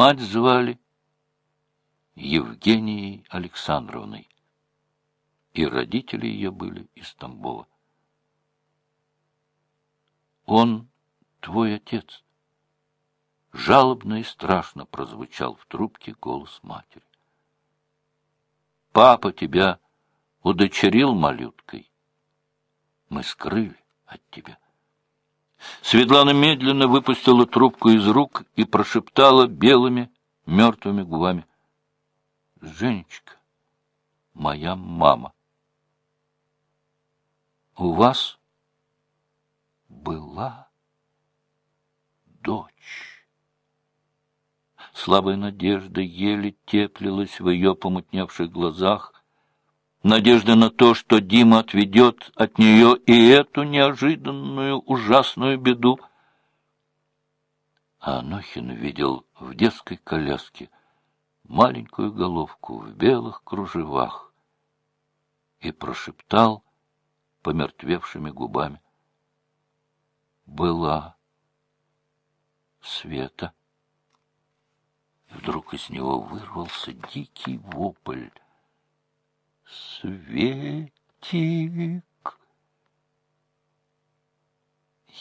Мать звали Евгенией Александровной, и родители ее были из Тамбова. «Он твой отец!» Жалобно и страшно прозвучал в трубке голос матери. «Папа тебя удочерил малюткой. Мы скрыли от тебя». Светлана медленно выпустила трубку из рук и прошептала белыми, мертвыми губами. — Женечка, моя мама. — У вас была дочь. Слабая надежда еле теплилась в ее помутневших глазах, Надежда на то, что Дима отведет от нее и эту неожиданную ужасную беду. А Анохин видел в детской коляске маленькую головку в белых кружевах и прошептал помертвевшими губами. Была Света. И вдруг из него вырвался дикий вопль. Светик!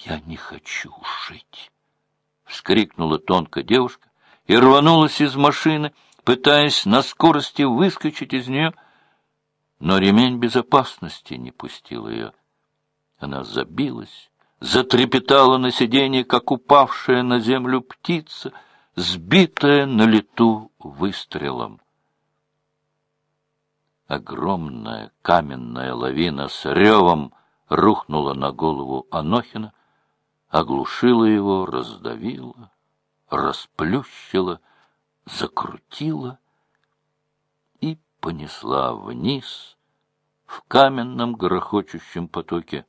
Я не хочу жить! Вскрикнула тонкая девушка и рванулась из машины, пытаясь на скорости выскочить из нее, но ремень безопасности не пустил ее. Она забилась, затрепетала на сиденье, как упавшая на землю птица, сбитая на лету выстрелом. Огромная каменная лавина с ревом рухнула на голову Анохина, оглушила его, раздавила, расплющила, закрутила и понесла вниз в каменном грохочущем потоке.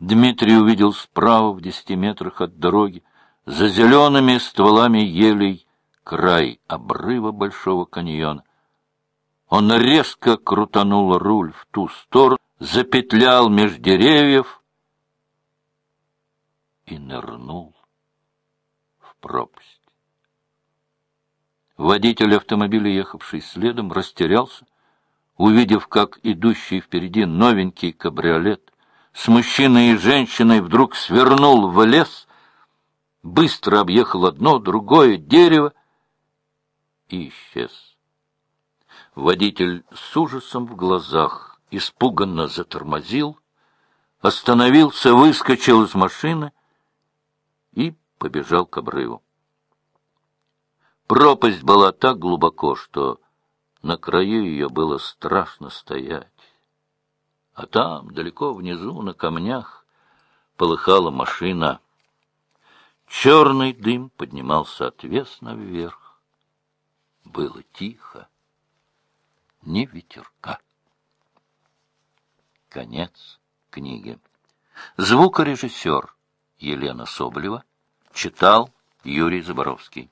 Дмитрий увидел справа в десяти метрах от дороги за зелеными стволами елей край обрыва Большого каньона. Он резко крутанул руль в ту сторону, запетлял меж деревьев и нырнул в пропасть. Водитель автомобиля, ехавший следом, растерялся, увидев, как идущий впереди новенький кабриолет с мужчиной и женщиной вдруг свернул в лес, быстро объехал одно, другое дерево и исчез. Водитель с ужасом в глазах испуганно затормозил, остановился, выскочил из машины и побежал к обрыву. Пропасть была так глубоко, что на краю ее было страшно стоять. А там, далеко внизу, на камнях, полыхала машина. Черный дым поднимался отвесно вверх. Было тихо ни ветерка. Конец книги. Звукорежиссер Елена Соболева читал Юрий Заборовский.